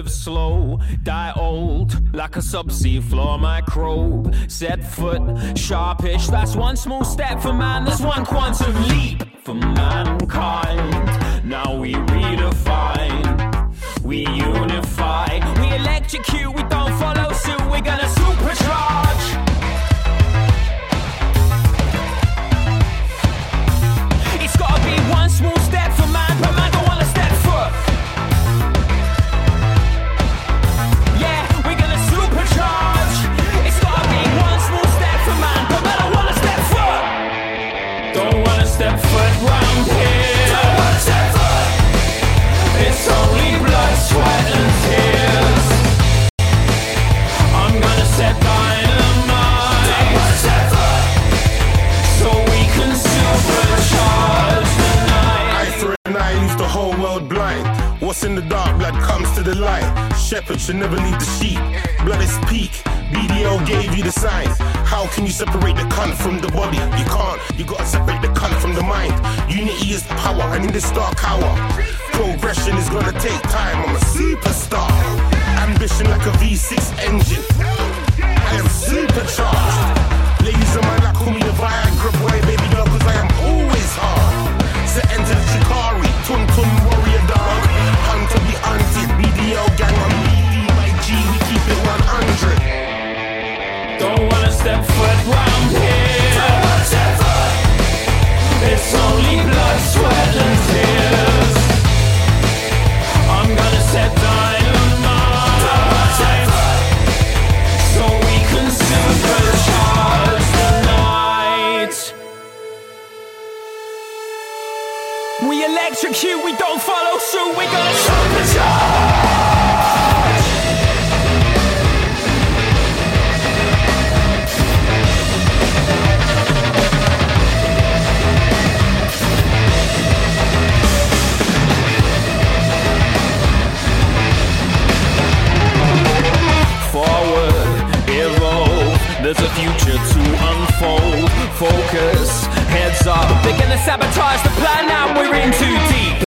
grow, die old, like a subsea floor microbe. Set foot, sharpish, that's one small step for man, that's one quantum leap for mankind. Now we redefine, In the dark, blood comes to the light. Shepherd should never leave the sheep. Blood is peak. BDO gave you the signs. How can you separate the cunt from the body? You can't. You gotta separate the cunt from the mind. Unity is power, and in this dark hour, progression is gonna take time. I'm a superstar. Ambition like a V6 engine. We the electrocute, we don't follow suit, we gonna supercharge. There's a future to unfold. Focus, heads up. They're gonna sabotage the plan, and we're in too